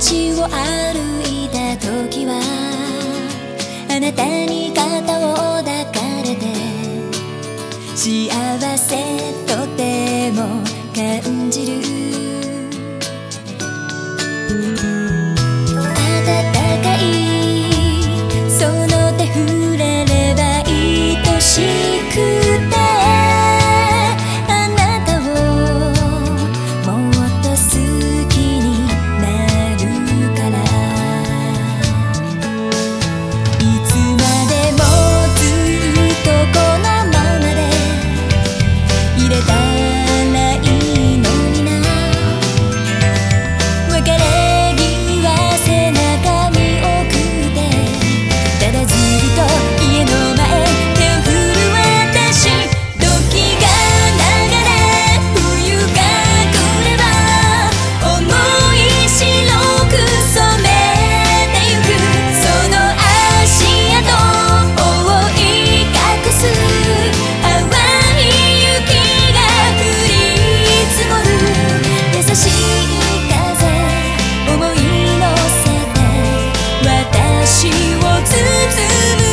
を歩いた時はあなたに肩を抱かれて幸せとても感じる。を包む